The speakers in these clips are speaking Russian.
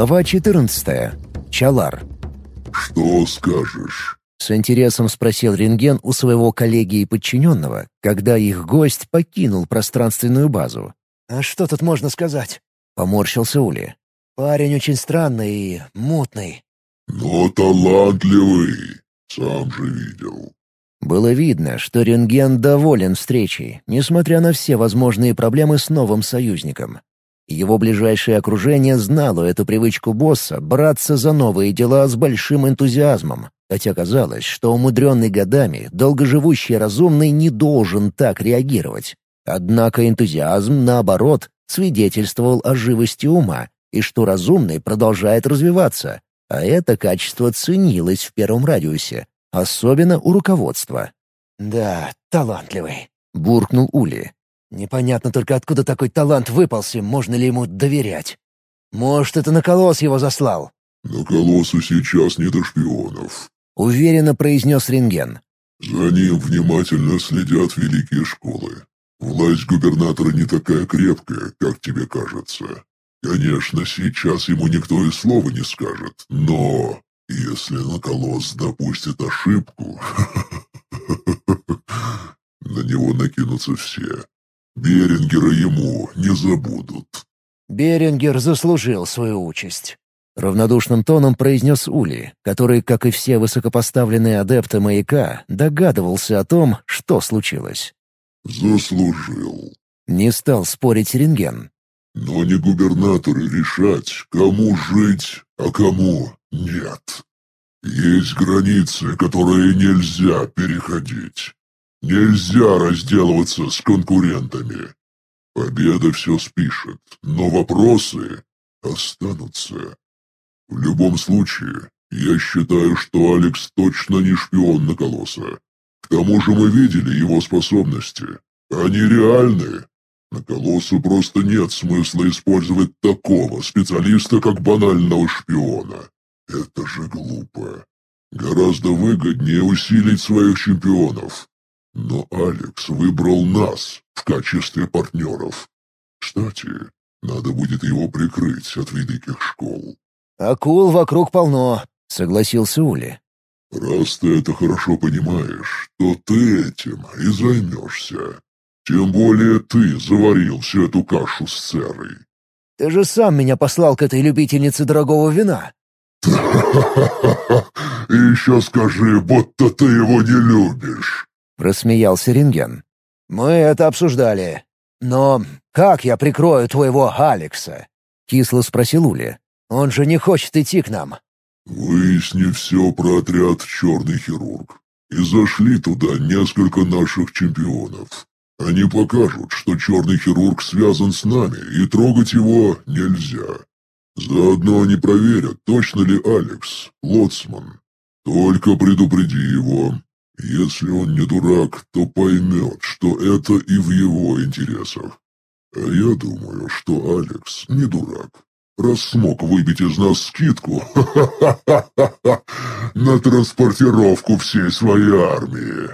Глава 14. Чалар. «Что скажешь?» С интересом спросил рентген у своего коллеги и подчиненного, когда их гость покинул пространственную базу. «А что тут можно сказать?» — поморщился Ули. «Парень очень странный и мутный». «Но талантливый, сам же видел». Было видно, что рентген доволен встречей, несмотря на все возможные проблемы с новым союзником. Его ближайшее окружение знало эту привычку босса браться за новые дела с большим энтузиазмом, хотя казалось, что умудренный годами, долгоживущий разумный не должен так реагировать. Однако энтузиазм, наоборот, свидетельствовал о живости ума и что разумный продолжает развиваться, а это качество ценилось в первом радиусе, особенно у руководства. «Да, талантливый», — буркнул Ули. Непонятно только, откуда такой талант выпался, можно ли ему доверять. Может, это Наколос его заслал? «Наколосу сейчас не до шпионов», — уверенно произнес рентген. «За ним внимательно следят великие школы. Власть губернатора не такая крепкая, как тебе кажется. Конечно, сейчас ему никто и слова не скажет, но если Наколос допустит ошибку, на него накинутся все. Берингера ему не забудут». «Берингер заслужил свою участь», — равнодушным тоном произнес Ули, который, как и все высокопоставленные адепты маяка, догадывался о том, что случилось. «Заслужил». Не стал спорить рентген. «Но не губернаторы решать, кому жить, а кому нет. Есть границы, которые нельзя переходить. Нельзя разделываться с конкурентами. Победа все спишет, но вопросы останутся. В любом случае, я считаю, что Алекс точно не шпион на колосса. К тому же мы видели его способности. Они реальны. На колоссу просто нет смысла использовать такого специалиста, как банального шпиона. Это же глупо. Гораздо выгоднее усилить своих чемпионов, но Алекс выбрал нас в качестве партнеров. Кстати, надо будет его прикрыть от великих школ. «Акул вокруг полно», — согласился Ули. «Раз ты это хорошо понимаешь, то ты этим и займешься. Тем более ты заварил всю эту кашу с Церой». «Ты же сам меня послал к этой любительнице дорогого вина». И еще скажи, будто ты его не любишь. Рассмеялся рентген. «Мы это обсуждали. Но как я прикрою твоего Алекса?» Кисло спросил Ули. «Он же не хочет идти к нам». «Выясни все про отряд «Черный хирург». И зашли туда несколько наших чемпионов. Они покажут, что черный хирург связан с нами, и трогать его нельзя. Заодно они проверят, точно ли Алекс, лоцман. Только предупреди его, если он не дурак, то поймет, что это и в его интересах. А я думаю, что Алекс не дурак. Раз смог выбить из нас скидку на транспортировку всей своей армии.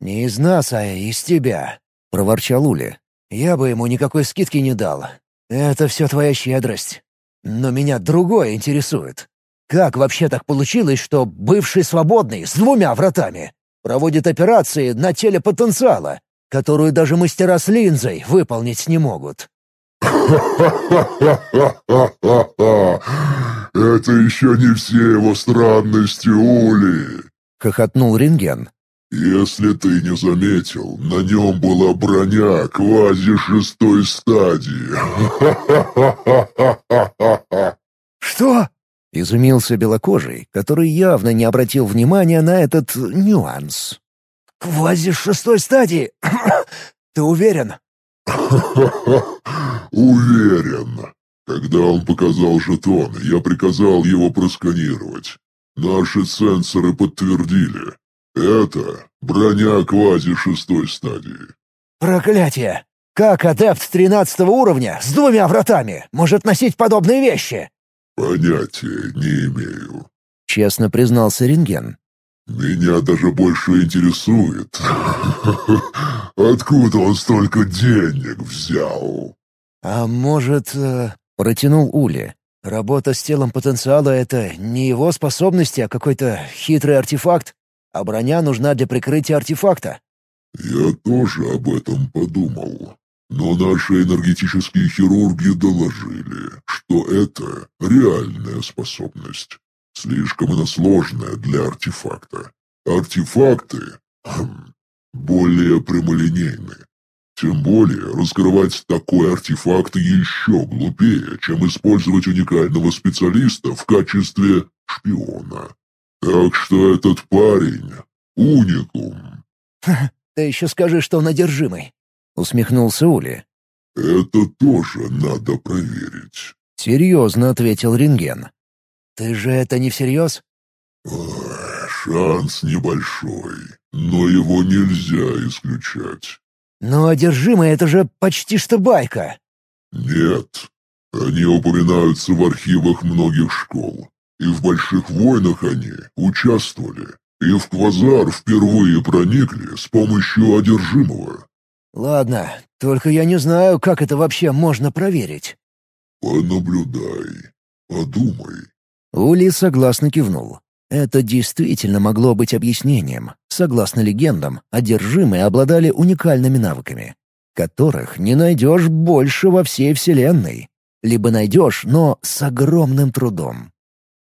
«Не из нас, а из тебя», — проворчал Ули. «Я бы ему никакой скидки не дал. Это все твоя щедрость. Но меня другое интересует. Как вообще так получилось, что бывший свободный с двумя вратами Проводит операции на теле потенциала, которую даже мастера с линзой выполнить не могут. Это еще не все его странности, Ули!» — хохотнул рентген. «Если ты не заметил, на нем была броня квази шестой стадии». «Что?» — изумился белокожий, который явно не обратил внимания на этот нюанс. «Квази шестой стадии? Ты уверен?» «Уверен. Когда он показал жетон, я приказал его просканировать. Наши сенсоры подтвердили. Это броня квази шестой стадии». «Проклятие! Как адепт тринадцатого уровня с двумя вратами может носить подобные вещи?» «Понятия не имею», — честно признался рентген. «Меня даже больше интересует, откуда он столько денег взял?» «А может...» э... — протянул Ули. Работа с телом потенциала — это не его способности, а какой-то хитрый артефакт, а броня нужна для прикрытия артефакта. Я тоже об этом подумал. Но наши энергетические хирурги доложили, что это реальная способность. Слишком она сложная для артефакта. Артефакты хм, более прямолинейны. Тем более, раскрывать такой артефакт еще глупее, чем использовать уникального специалиста в качестве шпиона. Так что этот парень — уникум. Ты еще скажи, что он одержимый. — усмехнулся Ули. «Это тоже надо проверить», — серьезно ответил рентген. «Ты же это не всерьез?» «Шанс небольшой, но его нельзя исключать». «Но одержимый — это же почти что байка». «Нет, они упоминаются в архивах многих школ, и в больших войнах они участвовали, и в Квазар впервые проникли с помощью одержимого. «Ладно, только я не знаю, как это вообще можно проверить». «Понаблюдай, подумай». Ули согласно кивнул. Это действительно могло быть объяснением. Согласно легендам, одержимые обладали уникальными навыками, которых не найдешь больше во всей Вселенной. Либо найдешь, но с огромным трудом.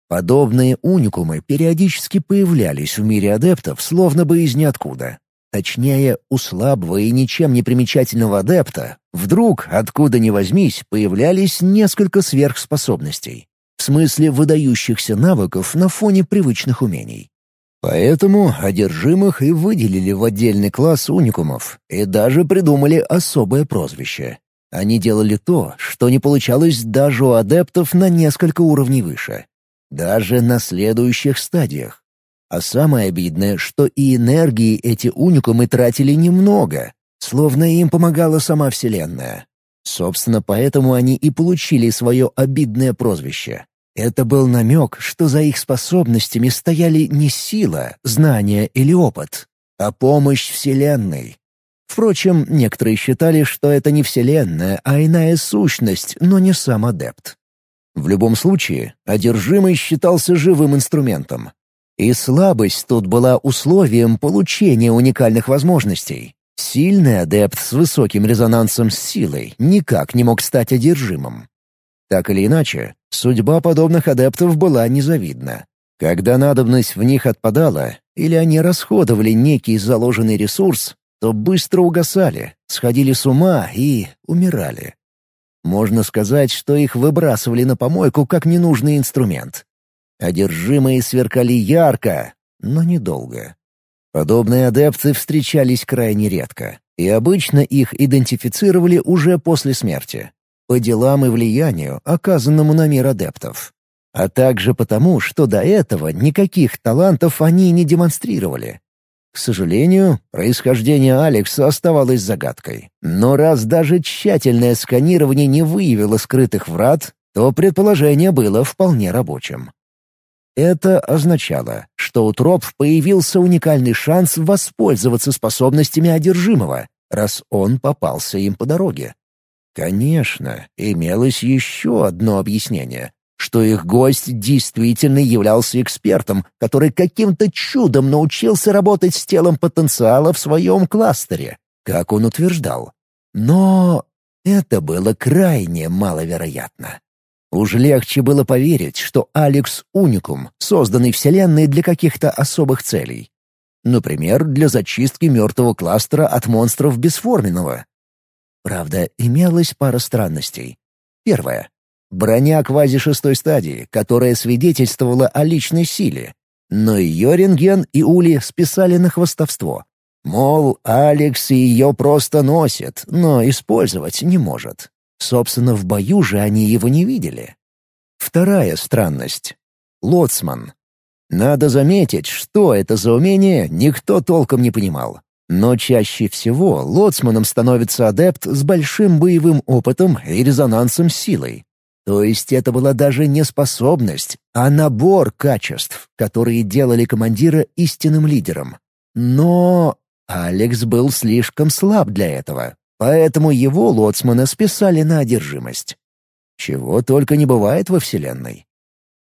Подобные уникумы периодически появлялись в мире адептов, словно бы из ниоткуда. Точнее, у слабого и ничем не примечательного адепта вдруг, откуда ни возьмись, появлялись несколько сверхспособностей. В смысле выдающихся навыков на фоне привычных умений. Поэтому одержимых и выделили в отдельный класс уникумов и даже придумали особое прозвище. Они делали то, что не получалось даже у адептов на несколько уровней выше. Даже на следующих стадиях. А самое обидное, что и энергии эти уникумы тратили немного, словно им помогала сама Вселенная. Собственно, поэтому они и получили свое обидное прозвище. Это был намек, что за их способностями стояли не сила, знания или опыт, а помощь Вселенной. Впрочем, некоторые считали, что это не Вселенная, а иная сущность, но не сам адепт. В любом случае, одержимый считался живым инструментом, и слабость тут была условием получения уникальных возможностей. Сильный адепт с высоким резонансом с силой никак не мог стать одержимым. Так или иначе, судьба подобных адептов была незавидна. Когда надобность в них отпадала, или они расходовали некий заложенный ресурс, то быстро угасали, сходили с ума и умирали. Можно сказать, что их выбрасывали на помойку как ненужный инструмент. Одержимые сверкали ярко, но недолго. Подобные адепты встречались крайне редко, и обычно их идентифицировали уже после смерти, по делам и влиянию, оказанному на мир адептов. А также потому, что до этого никаких талантов они не демонстрировали. К сожалению, происхождение Алекса оставалось загадкой. Но раз даже тщательное сканирование не выявило скрытых врат, то предположение было вполне рабочим. Это означало, что у троп появился уникальный шанс воспользоваться способностями одержимого, раз он попался им по дороге. Конечно, имелось еще одно объяснение, что их гость действительно являлся экспертом, который каким-то чудом научился работать с телом потенциала в своем кластере, как он утверждал. Но это было крайне маловероятно. Уж легче было поверить, что Алекс — уникум, созданный Вселенной для каких-то особых целей. Например, для зачистки мертвого кластера от монстров бесформенного. Правда, имелась пара странностей. Первое. Броня квази-шестой стадии, которая свидетельствовала о личной силе. Но ее рентген и Ули списали на хвостовство. Мол, Алекс ее просто носит, но использовать не может. Собственно, в бою же они его не видели. Вторая странность. Лоцман. Надо заметить, что это за умение, никто толком не понимал. Но чаще всего лоцманом становится адепт с большим боевым опытом и резонансом силой. То есть это была даже не способность, а набор качеств, которые делали командира истинным лидером. Но Алекс был слишком слаб для этого, Поэтому его лоцмана списали на одержимость. Чего только не бывает во Вселенной.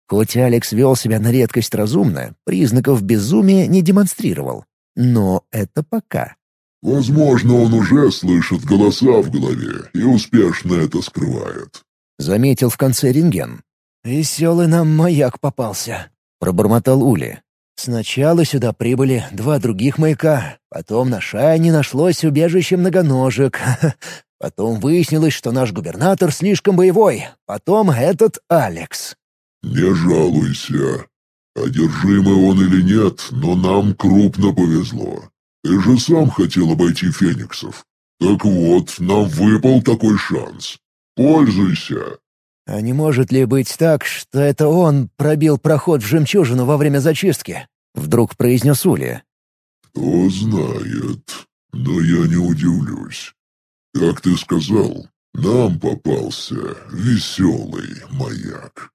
Хоть Алекс вел себя на редкость разумно, признаков безумия не демонстрировал. Но это пока. «Возможно, он уже слышит голоса в голове и успешно это скрывает», — заметил в конце рентген. «Веселый нам маяк попался», — пробормотал Ули. «Сначала сюда прибыли два других маяка, потом на Шайне нашлось убежище многоножек, потом выяснилось, что наш губернатор слишком боевой, потом этот Алекс». «Не жалуйся. Одержимый он или нет, но нам крупно повезло. Ты же сам хотел обойти фениксов. Так вот, нам выпал такой шанс. Пользуйся. А не может ли быть так, что это он пробил проход в жемчужину во время зачистки? Вдруг произнес Ули. Кто знает, но я не удивлюсь. Как ты сказал, нам попался веселый маяк.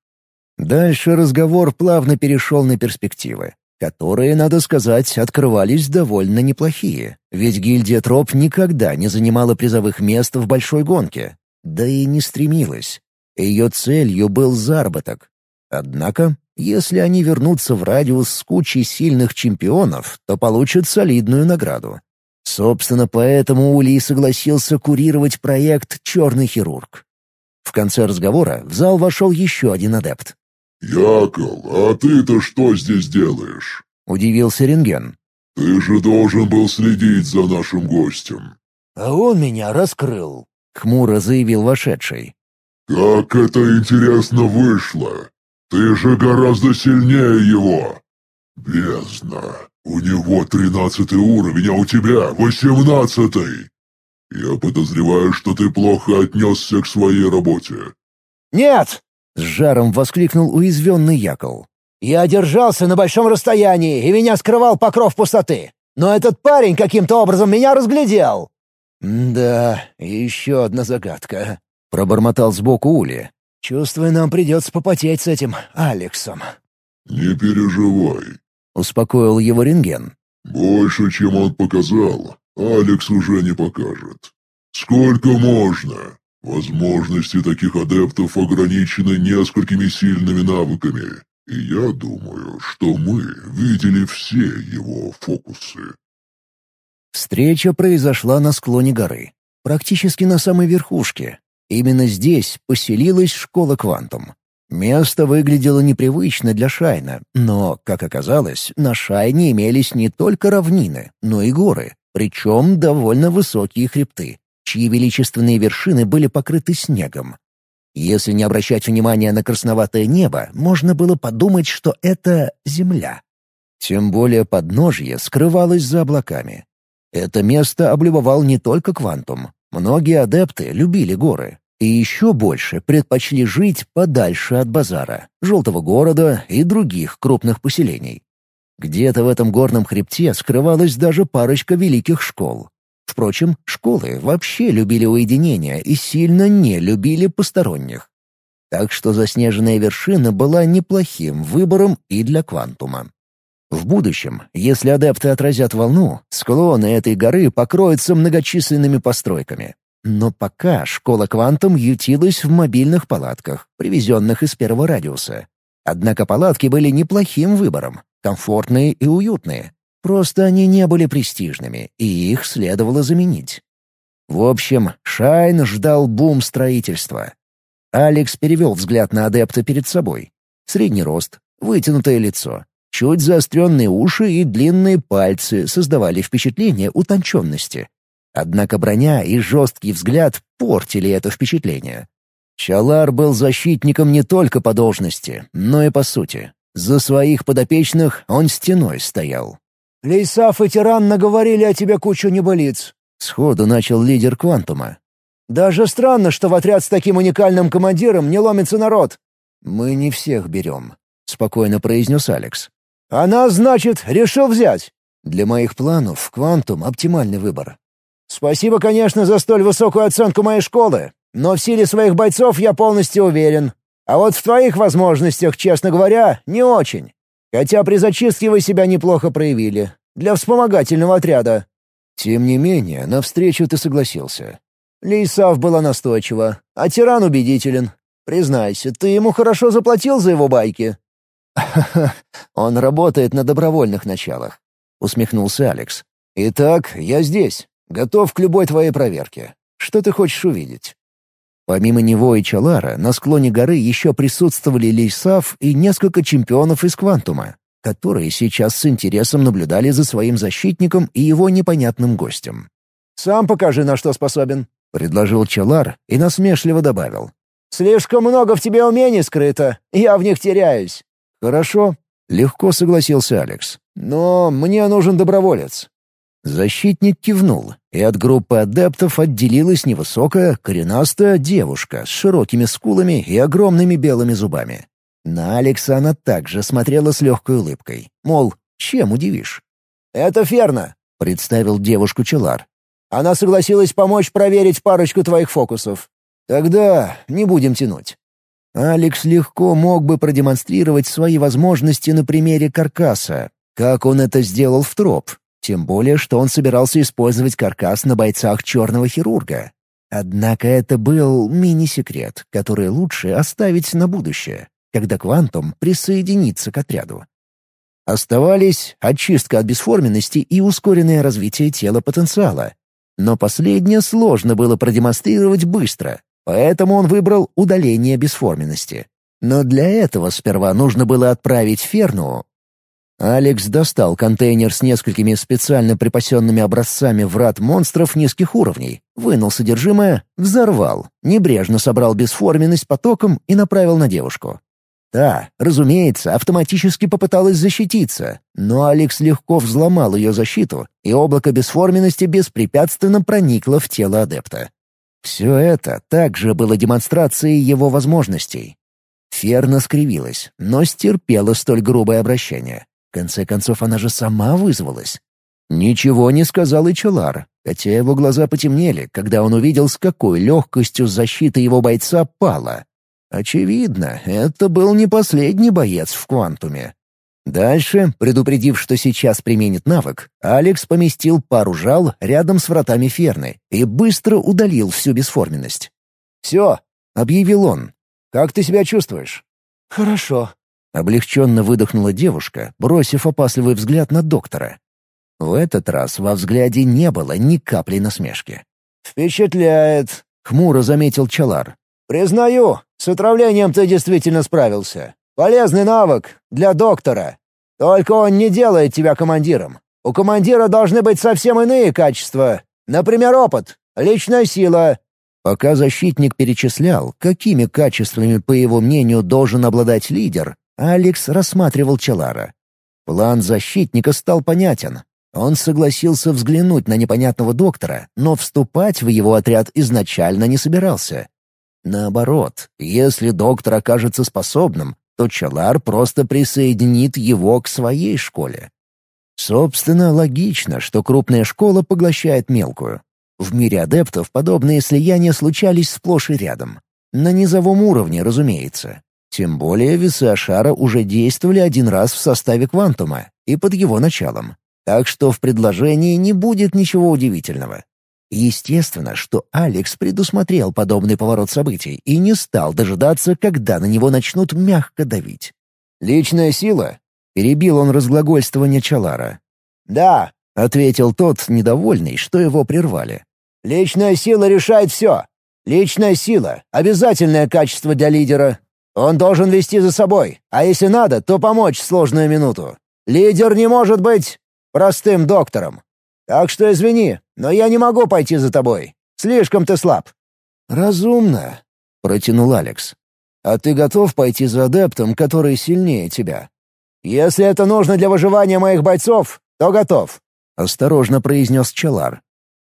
Дальше разговор плавно перешел на перспективы которые, надо сказать, открывались довольно неплохие, ведь гильдия Троп никогда не занимала призовых мест в большой гонке, да и не стремилась. Ее целью был заработок. Однако, если они вернутся в радиус с кучей сильных чемпионов, то получат солидную награду. Собственно, поэтому Улей согласился курировать проект «Черный хирург». В конце разговора в зал вошел еще один адепт. «Яков, а ты-то что здесь делаешь?» — удивился рентген. «Ты же должен был следить за нашим гостем». «А он меня раскрыл», — хмуро заявил вошедший. «Как это интересно вышло! Ты же гораздо сильнее его!» «Бездна! У него тринадцатый уровень, а у тебя восемнадцатый! Я подозреваю, что ты плохо отнесся к своей работе». «Нет!» С жаром воскликнул уязвенный Якол. «Я держался на большом расстоянии, и меня скрывал покров пустоты. Но этот парень каким-то образом меня разглядел!» «Да, еще одна загадка», — пробормотал сбоку Ули. «Чувствую, нам придется попотеть с этим Алексом». «Не переживай», — успокоил его рентген. «Больше, чем он показал, Алекс уже не покажет. Сколько можно? Возможности таких адептов ограничены несколькими сильными навыками, и я думаю, что мы видели все его фокусы. Встреча произошла на склоне горы, практически на самой верхушке. Именно здесь поселилась школа «Квантум». Место выглядело непривычно для Шайна, но, как оказалось, на Шайне имелись не только равнины, но и горы, причем довольно высокие хребты чьи величественные вершины были покрыты снегом. Если не обращать внимания на красноватое небо, можно было подумать, что это земля. Тем более подножье скрывалось за облаками. Это место облюбовал не только Квантум. Многие адепты любили горы. И еще больше предпочли жить подальше от базара, желтого города и других крупных поселений. Где-то в этом горном хребте скрывалась даже парочка великих школ. Впрочем, школы вообще любили уединение и сильно не любили посторонних. Так что заснеженная вершина была неплохим выбором и для квантума. В будущем, если адепты отразят волну, склоны этой горы покроются многочисленными постройками. Но пока школа «Квантум» ютилась в мобильных палатках, привезенных из первого радиуса. Однако палатки были неплохим выбором, комфортные и уютные, Просто они не были престижными, и их следовало заменить. В общем, Шайн ждал бум строительства. Алекс перевел взгляд на адепта перед собой. Средний рост, вытянутое лицо, чуть заостренные уши и длинные пальцы создавали впечатление утонченности. Однако броня и жесткий взгляд портили это впечатление. Чалар был защитником не только по должности, но и по сути. За своих подопечных он стеной стоял. «Лейсаф и Тиран наговорили о тебе кучу небылиц», — сходу начал лидер Квантума. «Даже странно, что в отряд с таким уникальным командиром не ломится народ». «Мы не всех берем», — спокойно произнес Алекс. «Она, значит, решил взять?» «Для моих планов Квантум — оптимальный выбор». «Спасибо, конечно, за столь высокую оценку моей школы, но в силе своих бойцов я полностью уверен. А вот в твоих возможностях, честно говоря, не очень. Хотя при зачистке вы себя неплохо проявили. Для вспомогательного отряда». «Тем не менее, навстречу ты согласился». Лейсав была настойчива, а тиран убедителен. Признайся, ты ему хорошо заплатил за его байки?» «Он работает на добровольных началах», — усмехнулся Алекс. «Итак, я здесь, готов к любой твоей проверке. Что ты хочешь увидеть?» Помимо него и Чалара, на склоне горы еще присутствовали Лейсав и несколько чемпионов из Квантума, которые сейчас с интересом наблюдали за своим защитником и его непонятным гостем. «Сам покажи, на что способен», — предложил Чалар и насмешливо добавил. «Слишком много в тебе умений скрыто, я в них теряюсь». «Хорошо», — легко согласился Алекс. «Но мне нужен доброволец». Защитник кивнул, и от группы адептов отделилась невысокая, коренастая девушка с широкими скулами и огромными белыми зубами. На Алекса она также смотрела с легкой улыбкой, мол, чем удивишь? «Это Ферна», — представил девушку Челар. «Она согласилась помочь проверить парочку твоих фокусов. Тогда не будем тянуть». Алекс легко мог бы продемонстрировать свои возможности на примере каркаса, как он это сделал в троп, тем более, что он собирался использовать каркас на бойцах черного хирурга. Однако это был мини-секрет, который лучше оставить на будущее, когда Квантум присоединится к отряду. Оставались очистка от бесформенности и ускоренное развитие тела потенциала. Но последнее сложно было продемонстрировать быстро, поэтому он выбрал удаление бесформенности. Но для этого сперва нужно было отправить Ферну Алекс достал контейнер с несколькими специально припасенными образцами врат монстров низких уровней, вынул содержимое, взорвал, небрежно собрал бесформенность потоком и направил на девушку. Та, разумеется, автоматически попыталась защититься, но Алекс легко взломал ее защиту, и облако бесформенности беспрепятственно проникло в тело адепта. Все это также было демонстрацией его возможностей. Ферна скривилась, но стерпела столь грубое обращение. Конце концов, она же сама вызвалась. Ничего не сказал и Челар, хотя его глаза потемнели, когда он увидел, с какой легкостью защита его бойца пала. Очевидно, это был не последний боец в Квантуме. Дальше, предупредив, что сейчас применит навык, Алекс поместил пару жал рядом с вратами Ферны и быстро удалил всю бесформенность. «Все», — объявил он. «Как ты себя чувствуешь?» «Хорошо», Облегченно выдохнула девушка, бросив опасливый взгляд на доктора. В этот раз во взгляде не было ни капли насмешки. «Впечатляет», — хмуро заметил Чалар. «Признаю, с отравлением ты действительно справился. Полезный навык для доктора. Только он не делает тебя командиром. У командира должны быть совсем иные качества. Например, опыт, личная сила». Пока защитник перечислял, какими качествами, по его мнению, должен обладать лидер, Алекс рассматривал Челара. План защитника стал понятен. Он согласился взглянуть на непонятного доктора, но вступать в его отряд изначально не собирался. Наоборот, если доктор окажется способным, то Чалар просто присоединит его к своей школе. Собственно, логично, что крупная школа поглощает мелкую. В мире адептов подобные слияния случались сплошь и рядом. На низовом уровне, разумеется. Тем более весы Ашара уже действовали один раз в составе Квантума и под его началом. Так что в предложении не будет ничего удивительного. Естественно, что Алекс предусмотрел подобный поворот событий и не стал дожидаться, когда на него начнут мягко давить. «Личная сила?» — перебил он разглагольствование Чалара. «Да», — ответил тот, недовольный, что его прервали. «Личная сила решает все. Личная сила — обязательное качество для лидера, он должен вести за собой, а если надо, то помочь в сложную минуту. Лидер не может быть простым доктором. Так что извини, но я не могу пойти за тобой. Слишком ты слаб». «Разумно», — протянул Алекс. «А ты готов пойти за адептом, который сильнее тебя?» «Если это нужно для выживания моих бойцов, то готов», — осторожно произнес Челар.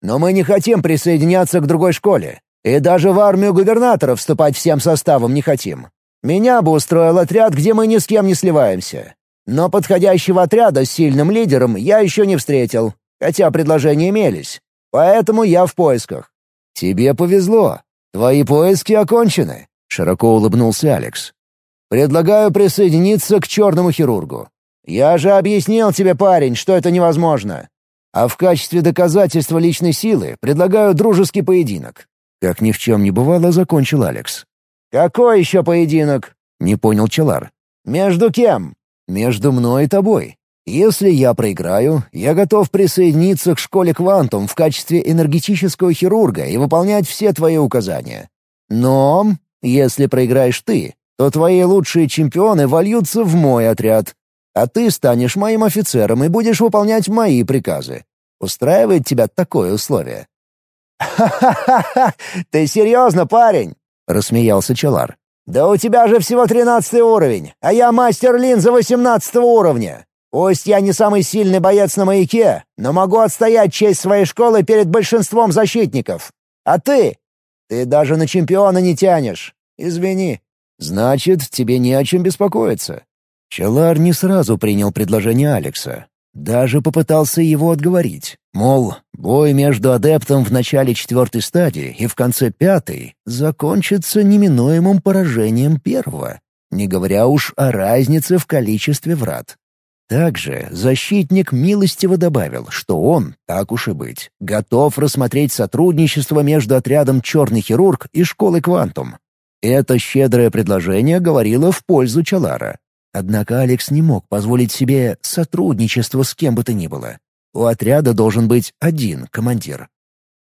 «Но мы не хотим присоединяться к другой школе, и даже в армию губернатора вступать всем составом не хотим. Меня бы устроил отряд, где мы ни с кем не сливаемся. Но подходящего отряда с сильным лидером я еще не встретил, хотя предложения имелись. Поэтому я в поисках». «Тебе повезло. Твои поиски окончены», — широко улыбнулся Алекс. «Предлагаю присоединиться к черному хирургу. Я же объяснил тебе, парень, что это невозможно. А в качестве доказательства личной силы предлагаю дружеский поединок». Как ни в чем не бывало, закончил Алекс. «Какой еще поединок?» — не понял Челар. «Между кем?» «Между мной и тобой. Если я проиграю, я готов присоединиться к школе «Квантум» в качестве энергетического хирурга и выполнять все твои указания. Но, если проиграешь ты, то твои лучшие чемпионы вольются в мой отряд, а ты станешь моим офицером и будешь выполнять мои приказы. Устраивает тебя такое условие?» «Ха-ха-ха! Ты серьезно, парень?» — рассмеялся Челар. «Да у тебя же всего тринадцатый уровень, а я мастер линзы восемнадцатого уровня. Пусть я не самый сильный боец на маяке, но могу отстоять честь своей школы перед большинством защитников. А ты? Ты даже на чемпиона не тянешь. Извини». «Значит, тебе не о чем беспокоиться». Челар не сразу принял предложение Алекса. Даже попытался его отговорить. Мол, бой между адептом в начале четвертой стадии и в конце пятой закончится неминуемым поражением первого, не говоря уж о разнице в количестве врат. Также защитник милостиво добавил, что он, так уж и быть, готов рассмотреть сотрудничество между отрядом «Черный хирург» и школой «Квантум». Это щедрое предложение говорило в пользу Чалара. Однако Алекс не мог позволить себе сотрудничество с кем бы то ни было. У отряда должен быть один командир.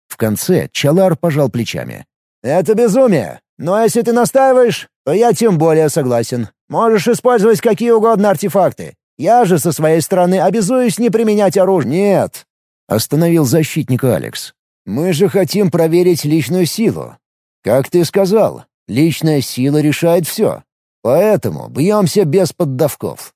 В конце Чалар пожал плечами. «Это безумие. Но если ты настаиваешь, то я тем более согласен. Можешь использовать какие угодно артефакты. Я же со своей стороны обязуюсь не применять оружие. Нет, остановил защитника Алекс. Мы же хотим проверить личную силу. Как ты сказал, личная сила решает все. Поэтому бьемся без поддавков.